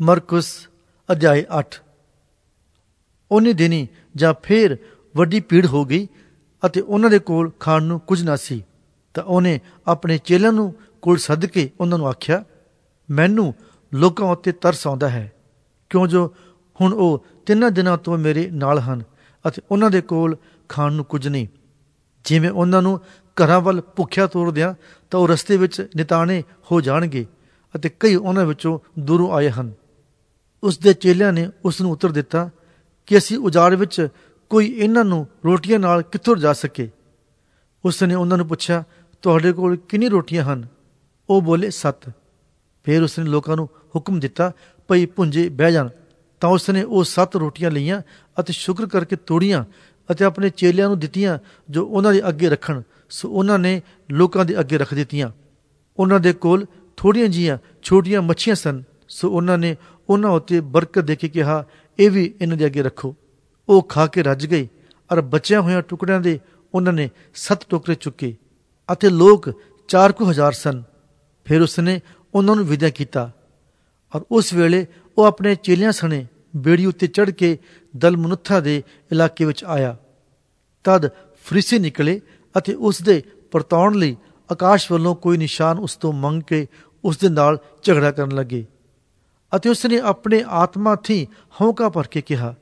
Marcus ਅਧਿਆਇ 8 ਉਹਨੇ ਦਿਨੀ ਜਾਂ ਫੇਰ ਵੱਡੀ ਭੀੜ ਹੋ ਗਈ ਅਤੇ ਉਹਨਾਂ ਦੇ ਕੋਲ ਖਾਣ ਨੂੰ ਕੁਝ ਨਾ ਸੀ। ਤਾਂ ਉਹਨੇ ਆਪਣੇ ਚੇਲਿਆਂ ਨੂੰ ਕੋਲ ਸੱਦ ਕੇ ਉਹਨਾਂ ਨੂੰ ਆਖਿਆ, ਮੈਨੂੰ ਲੋਕਾਂ ਉੱਤੇ ਤਰਸ ਆਉਂਦਾ ਹੈ। ਕਿਉਂ ਜੋ ਹੁਣ ਉਹ ਤਿੰਨਾਂ ਦਿਨਾਂ ਤੋਂ ਮੇਰੇ ਨਾਲ ਹਨ ਅਤੇ ਉਹਨਾਂ ਦੇ ਕੋਲ ਖਾਣ ਨੂੰ ਕੁਝ ਨਹੀਂ। ਜਿਵੇਂ ਉਹਨਾਂ ਨੂੰ ਘਰਾਂ ਵੱਲ ਭੁੱਖਿਆ ਤੋਰਦਿਆਂ ਤਾਂ ਉਹ ਰਸਤੇ ਵਿੱਚ ਨਿਤਾਣੇ ਹੋ ਜਾਣਗੇ ਅਤੇ ਕਈ ਉਹਨਾਂ ਵਿੱਚੋਂ ਦੂਰੋਂ ਆਏ ਹਨ। ਉਸ ਦੇ ਚੇਲਿਆਂ ਨੇ ਉਸ ਨੂੰ ਉੱਤਰ ਦਿੱਤਾ ਕਿ ਅਸੀਂ ਉਜਾੜ ਵਿੱਚ ਕੋਈ ਇਹਨਾਂ ਨੂੰ ਰੋਟੀਆਂ ਨਾਲ ਕਿੱਥੋਂ ਜਾ ਸਕੇ। ਉਸ ਨੇ ਉਹਨਾਂ ਨੂੰ ਪੁੱਛਿਆ, ਤੁਹਾਡੇ ਕੋਲ ਕਿੰਨੀ ਰੋਟੀਆਂ ਹਨ? ਉਹ ਬੋਲੇ 7 ਫਿਰ ਉਸ ਨੇ ਲੋਕਾਂ ਨੂੰ ਹੁਕਮ ਦਿੱਤਾ, ਭਈ ਪੁੰਜੇ ਬਹਿ ਜਾਣ। ਤਾਂ ਉਸ ਨੇ ਉਹ 7 ਰੋਟੀਆਂ ਲਈਆਂ ਅਤੇ ਸ਼ੁਕਰ ਕਰਕੇ ਤੋੜੀਆਂ ਅਤੇ ਆਪਣੇ ਚੇਲਿਆਂ ਨੂੰ ਦਿੱਤੀਆਂ ਜੋ ਉਹਨਾਂ ਦੇ ਅੱਗੇ ਰੱਖਣ। ਸੋ ਉਹਨਾਂ ਨੇ ਲੋਕਾਂ ਦੇ ਅੱਗੇ ਰੱਖ ਦਿੱਤੀਆਂ। ਉਹਨਾਂ ਦੇ ਕੋਲ ਥੋੜੀਆਂ ਜੀਆਂ ਛੋਟੀਆਂ ਮੱਛੀਆਂ ਸਨ। ਸੋ ਉਹਨਾਂ ਨੇ ਉਹਨਾਂ ਉੱਤੇ ਬਰਕਤ ਦੇ ਕੇ ਕਿਹਾ ਇਹ ਵੀ ਇਹਨਾਂ ਦੇ ਅੱਗੇ ਰੱਖੋ। ਉਹ ਖਾ ਕੇ ਰੱਜ ਗਏ ਔਰ ਬਚਿਆ ਹੋਇਆ ਟੁਕੜਿਆਂ ਦੇ ਉਹਨਾਂ ਨੇ ਸੱਤ ਟੋਕਰੇ ਚੁੱਕੇ ਅਤੇ ਲੋਕ 4000 ਸਨ। ਫਿਰ ਉਸਨੇ ਉਹਨਾਂ ਨੂੰ ਵਿਦਾ ਕੀਤਾ ਔਰ ਉਸ ਵੇਲੇ ਉਹ ਆਪਣੇ ਚੇਲਿਆਂ ਸਣੇ ਬੇੜੀ ਉੱਤੇ ਚੜ ਕੇ ਦਲਮਨੁੱਥਾ ਦੇ ਇਲਾਕੇ ਵਿੱਚ ਆਇਆ। ਤਦ ਫਰੀਸੀ ਨਿਕਲੇ ਅਤੇ ਉਸ ਦੇ ਪਰਤਾਉਣ ਲਈ ਆਕਾਸ਼ ਵੱਲੋਂ ਕੋਈ ਨਿਸ਼ਾਨ ਉਸ ਤੋਂ ਮੰਗ ਕੇ ਉਸ ਦੇ ਨਾਲ ਝਗੜਾ ਕਰਨ ਲੱਗੇ। ਅਤੇ ਉਸ ਨੇ ਆਪਣੇ ਆਤਮਾ ਥੀ ਹੌਂਕਾ ਭਰ ਕੇ ਕਿਹਾ,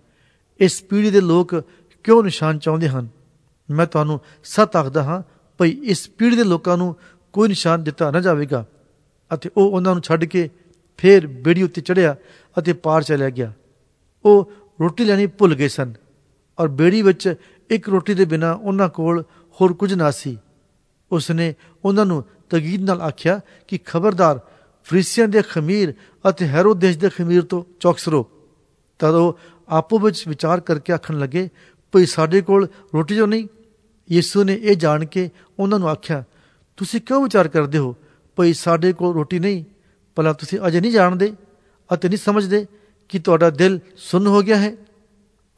ਇਸ ਪੀੜ੍ਹੀ ਦੇ ਲੋਕ ਕਿਉਂ ਨਿਸ਼ਾਨ ਚਾਹੁੰਦੇ ਹਨ? ਮੈਂ ਤੁਹਾਨੂੰ ਸੱਤ ਆਖਦਾ ਹਾਂ, ਭਈ ਇਸ ਪੀੜ੍ਹੀ ਦੇ ਲੋਕਾਂ ਨੂੰ ਕੋਈ ਨਿਸ਼ਾਨ ਦਿੱਤਾ ਨਾ ਜਾਵੇਗਾ। ਅਤੇ ਉਹ ਉਹਨਾਂ ਨੂੰ ਛੱਡ ਕੇ ਫੇਰ ਬੇੜੀ ਉੱਤੇ ਚੜਿਆ ਅਤੇ ਪਾਰ ਚਲਿਆ ਗਿਆ। ਉਹ ਰੋਟੀ ਲੈਣੀ ਭੁੱਲ ਗਏ ਸਨ ਔਰ ਬੇੜੀ ਵਿੱਚ ਇੱਕ ਰੋਟੀ ਦੇ ਬਿਨਾ ਉਹਨਾਂ ਕੋਲ ਹੋਰ ਕੁਝ ਨਾ ਸੀ। ਉਸਨੇ ਉਹਨਾਂ ਨੂੰ ਤਗੀਦ ਨਾਲ ਆਖਿਆ ਕਿ ਖਬਰਦਾਰ ਫਰੀਸੀਆਂ ਦੇ ਖਮੀਰ ਅਤੇ ਹੈਰੋਦੇਸ਼ ਦੇ ਖਮੀਰ ਤੋਂ ਚੌਕਸ ਰਹੋ ਤਦ ਉਹ ਆਪੋ ਵਿੱਚ ਵਿਚਾਰ ਕਰਕੇ ਆਖਣ ਲੱਗੇ, ਭਈ ਸਾਡੇ ਕੋਲ ਰੋਟੀ ਜੋ ਨਹੀਂ? ਯਿਸੂ ਨੇ ਇਹ ਜਾਣ ਕੇ ਉਹਨਾਂ ਨੂੰ ਆਖਿਆ, ਤੁਸੀਂ ਕਿਉਂ ਵਿਚਾਰ ਕਰਦੇ ਹੋ? ਭਈ ਸਾਡੇ ਕੋਲ ਰੋਟੀ ਨਹੀਂ। ਭਲਾ ਤੁਸੀਂ ਅਜੇ ਨਹੀਂ ਜਾਣਦੇ ਅਤੇ ਨਹੀਂ ਸਮਝਦੇ ਕਿ ਤੁਹਾਡਾ ਦਿਲ ਸੁੰਨ ਹੋ ਗਿਆ ਹੈ।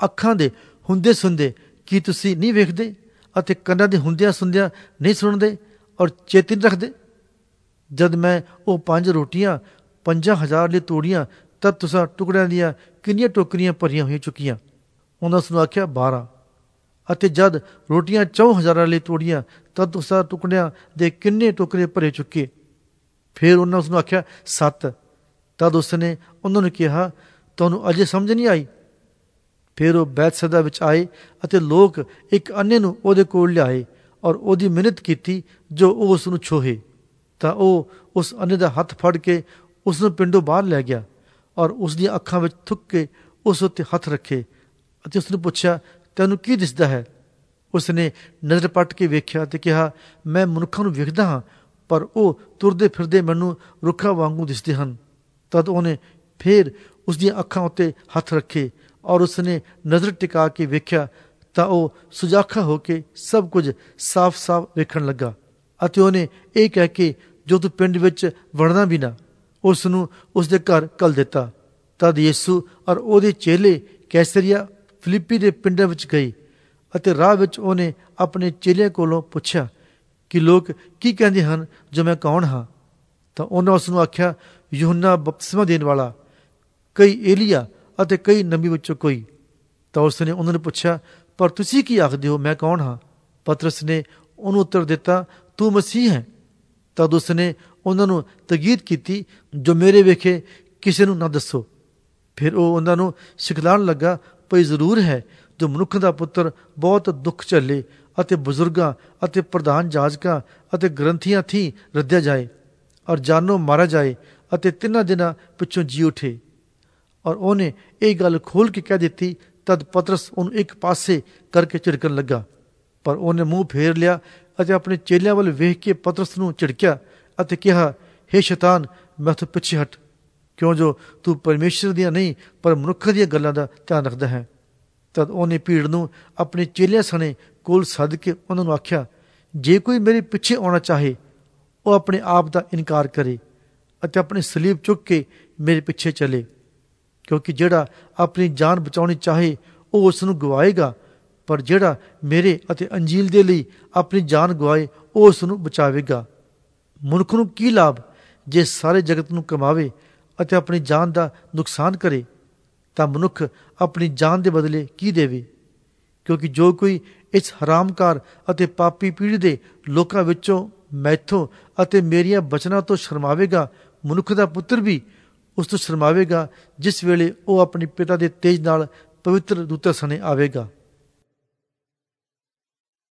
ਅੱਖਾਂ ਦੇ ਹੁੰਦੇ ਸੁਣਦੇ ਕੀ ਤੁਸੀਂ ਨਹੀਂ ਵੇਖਦੇ ਅਤੇ ਕੰਨਾਂ ਦੇ ਹੁੰਦਿਆਂ ਸੁਣਦਿਆਂ ਨਹੀਂ ਸੁਣਦੇ ਔਰ ਚੇਤਨ ਰੱਖਦੇ? ਜਦ ਮੈਂ ਉਹ ਪੰਜ ਰੋਟੀਆਂ 5000 ਲਈ ਤੋੜੀਆਂ, ਤਦ ਤੁਸੀਂ ਟੁਕੜਿਆਂ ਦੀਆਂ ਕਿੰਨੀਆਂ ਟੋਕਰੀਆਂ ਭਰੀਆਂ ਹੋਈਆਂ ਚੁੱਕੀਆਂ। ਉਹਨਾਂ ਉਸ ਨੂੰ ਆਖਿਆ 12 ਅਤੇ ਜਦ ਰੋਟੀਆਂ 4000 ਲਈ ਤੋੜੀਆਂ, ਤਦ ਤੁਸੀਂ ਟੁਕੜਿਆਂ ਦੇ ਕਿੰਨੇ ਟੋਕਰੇ ਭਰੇ ਚੁੱਕੇ? ਫਿਰ ਉਹਨਾਂ ਉਸ ਨੂੰ ਆਖਿਆ 7 ਤਦ ਉਸ ਨੇ ਉਹਨਾਂ ਨੂੰ ਕਿਹਾ, ਤੁਹਾਨੂੰ ਅਜੇ ਸਮਝ ਨਹੀਂ ਆਈ? ਫਿਰ ਉਹ ਬੈਤਸਦਾ ਵਿੱਚ ਆਏ ਅਤੇ ਲੋਕ ਇੱਕ ਅੰਨੇ ਨੂੰ ਉਹਦੇ ਕੋਲ ਲਿਆਏ ਔਰ ਉਹਦੀ ਮਿਹਨਤ ਕੀਤੀ ਜੋ ਉਹ ਉਸ ਨੂੰ ਛੋਹੇ। ਤਾਂ ਉਹ ਉਸ ਅੰਨੇ ਦਾ ਹੱਥ ਫੜ ਕੇ ਉਸ ਨੂੰ ਪਿੰਡੋਂ ਬਾਹਰ ਲੈ ਗਿਆ ਔਰ ਉਸ ਦੀਆਂ ਅੱਖਾਂ ਵਿੱਚ ਥੁੱਕ ਕੇ ਉਸ ਉੱਤੇ ਹੱਥ ਰੱਖੇ ਅਤੇ ਉਸ ਨੂੰ ਪੁੱਛਿਆ, ਤੈਨੂੰ ਕੀ ਦਿਸਦਾ ਹੈ? ਉਸ ਨੇ ਨਜ਼ਰ ਪੱਟ ਕੇ ਵੇਖਿਆ ਤੇ ਕਿਹਾ, ਮੈਂ ਮਨੁੱਖਾਂ ਨੂੰ ਵੇਖਦਾ ਹਾਂ, ਪਰ ਉਹ ਤੁਰਦੇ ਫਿਰਦੇ ਮੈਨੂੰ ਰੁੱਖਾਂ ਵਾਂਗੂ ਦਿਸਦੇ ਹਨ। ਤਦ ਉਹਨੇ ਫੇਰ ਉਸ ਦੀਆਂ ਅੱਖਾਂ ਉੱਤੇ ਹੱਥ ਰੱਖੇ ਔਰ ਉਸ ਨੇ ਨਜ਼ਰ ਟਿਕਾ ਕੇ ਵੇਖਿਆ ਤਾਂ ਉਹ ਸੁਜਾਖਾ ਹੋ ਕੇ ਸਭ ਕੁਝ ਸਾਫ਼-ਸਾਫ਼ ਵੇਖਣ ਲੱਗਾ ਅਤੇ ਉਹਨੇ ਇਹ ਕਹਿ ਕੇ ਜੋ ਤੂੰ ਪਿੰਡ ਵਿੱਚ ਵੜਨਾ ਵੀ ਨਾ ਉਸ ਨੂੰ ਉਸ ਦੇ ਘਰ ਕਲ ਦਿੱਤਾ। ਤਦ ਯਿਸੂ ਔਰ ਉਹਦੇ ਚੇਲੇ ਕੈਸਰੀਆ ਫਿਲਿੱਪੀ ਦੇ ਪਿੰਡਾਂ ਵਿੱਚ ਗਏ ਅਤੇ ਰਾਹ ਵਿੱਚ ਉਹਨੇ ਆਪਣੇ ਚੇਲਿਆਂ ਕੋਲੋਂ ਪੁੱਛਿਆ ਕਿ ਲੋਕ ਕੀ ਕਹਿੰਦੇ ਹਨ, ਜੋ ਮੈਂ ਕੌਣ ਹਾਂ? ਤਾਂ ਉਹਨਾਂ ਉਸ ਨੂੰ ਆਖਿਆ, ਯੂਹੰਨਾ ਬਪਤਿਸਮਾ ਦੇਣ ਵਾਲਾ, ਕਈ ਏਲੀਆ ਅਤੇ ਕਈ ਨਬੀ ਵਿੱਚੋਂ ਕੋਈ। ਤਾਂ ਉਸ ਨੇ ਉਹਨਾਂ ਨੂੰ ਪੁੱਛਿਆ, ਪਰ ਤੁਸੀਂ ਕੀ ਆਖਦੇ ਹੋ, ਮੈਂ ਕੌਣ ਹਾਂ? ਪਤਰਸ ਨੇ ਉਹਨੂੰ ਉੱਤਰ ਦਿੱਤਾ, ਤੂੰ ਮਸੀਹ ਹੈ। ਤਦ ਉਸਨੇ ਉਹਨਾਂ ਨੂੰ ਤਗੀਦ ਕੀਤੀ, ਜੋ ਮੇਰੇ ਵੇਖੇ ਕਿਸੇ ਨੂੰ ਨਾ ਦੱਸੋ। ਫਿਰ ਉਹ ਉਹਨਾਂ ਨੂੰ ਸਿਖਲਾਣ ਲੱਗਾ, ਭਈ ਜ਼ਰੂਰ ਹੈ, ਜੋ ਮਨੁੱਖ ਦਾ ਪੁੱਤਰ ਬਹੁਤ ਦੁੱਖ ਝੱਲੇ ਅਤੇ ਬਜ਼ੁਰਗਾਂ ਅਤੇ ਪ੍ਰਧਾਨ ਜਾਜਕਾਂ ਅਤੇ ਗ੍ਰੰਥੀਆਂ ਥੀ ਰੱਦਿਆ ਜਾਏ ਔਰ ਜਾਨੋ ਮਾਰਾ ਜਾਏ ਅਤੇ ਤਿੰਨਾਂ ਦਿਨਾਂ ਪਿੱਛੋਂ ਜੀ ਉਠੇ। ਔਰ ਉਹਨੇ ਇਹ ਗੱਲ ਖੋਲ ਕੇ ਕਹਿ ਦਿੱਤੀ, ਤਦ ਪਤਰਸ ਉਹਨੂੰ ਇੱਕ ਪਾਸੇ ਕਰਕੇ ਝਿੜਕਣ ਲੱਗਾ। ਪਰ ਉਹਨੇ ਮੂੰਹ ਫੇਰ ਲਿਆ ਅਤੇ ਆਪਣੇ ਚੇਲਿਆਂ ਵੱਲ ਵੇਖ ਕੇ ਪਤਰਸ ਨੂੰ ਝਿੜਕਿਆ ਅਤੇ ਕਿਹਾ हे ਸ਼ੈਤਾਨ, ਮੈਂ ਤੋਂ ਪਿੱਛੇ ਹਟ। ਕਿਉਂ ਜੋ ਤੂੰ ਪਰਮੇਸ਼ਰ ਦੀਆਂ ਨਹੀਂ, ਪਰ ਮਨੁੱਖ ਦੀਆਂ ਗੱਲਾਂ ਦਾ ਧਿਆਨ ਰੱਖਦਾ ਹੈ। ਤਦ ਉਹਨੇ ਭੀੜ ਨੂੰ ਆਪਣੇ ਚੇਲਿਆਂ ਸਣੇ ਕੋਲ ਸੱਦ ਕੇ ਉਹਨਾਂ ਨੂੰ ਆਖਿਆ, ਜੇ ਕੋਈ ਮੇਰੇ ਪਿੱਛੇ ਆਉਣਾ ਚਾਹੇ, ਉਹ ਆਪਣੇ ਆਪ ਦਾ ਇਨਕਾਰ ਕਰੇ ਅਤੇ ਆਪਣੀ ਸਲੀਬ ਚੁੱਕ ਕੇ ਮੇਰੇ ਪਿੱਛੇ ਚੱਲੇ। ਕਿਉਂਕਿ ਜਿਹੜਾ ਆਪਣੀ ਜਾਨ ਬਚਾਉਣੀ ਚਾਹੇ, ਉਹ ਉਸ ਨੂੰ ਗਵਾਏਗਾ ਪਰ ਜਿਹੜਾ ਮੇਰੇ ਅਤੇ ਅੰਜੀਲ ਦੇ ਲਈ ਆਪਣੀ ਜਾਨ ਗਵਾਏ, ਉਹ ਉਸ ਨੂੰ ਬਚਾਵੇਗਾ। ਮਨੁੱਖ ਨੂੰ ਕੀ ਲਾਭ ਜੇ ਸਾਰੇ ਜਗਤ ਨੂੰ ਕਮਾਵੇ ਅਤੇ ਆਪਣੀ ਜਾਨ ਦਾ ਨੁਕਸਾਨ ਕਰੇ? ਤਾਂ ਮਨੁੱਖ ਆਪਣੀ ਜਾਨ ਦੇ ਬਦਲੇ ਕੀ ਦੇਵੇ? ਕਿਉਂਕਿ ਜੋ ਕੋਈ ਇਸ ਹਰਾਮਕਾਰ ਅਤੇ ਪਾਪੀ ਪੀੜ੍ਹੀ ਦੇ ਲੋਕਾਂ ਵਿੱਚੋਂ ਮੈਥੋਂ ਅਤੇ ਮੇਰੀਆਂ ਬਚਨਾਂ ਤੋਂ ਸ਼ਰਮਾਵੇਗਾ, ਮਨੁੱਖ ਦਾ ਪੁੱਤਰ ਵੀ ਉਸ ਤੋਂ ਸ਼ਰਮਾਵੇਗਾ, ਜਿਸ ਵੇਲੇ ਉਹ ਆਪਣੇ ਪਿਤਾ ਦੇ ਤੇਜ ਨਾਲ ਪਵਿੱਤਰ ਦੂਤਾਂ ਸਣੇ ਆਵੇਗਾ।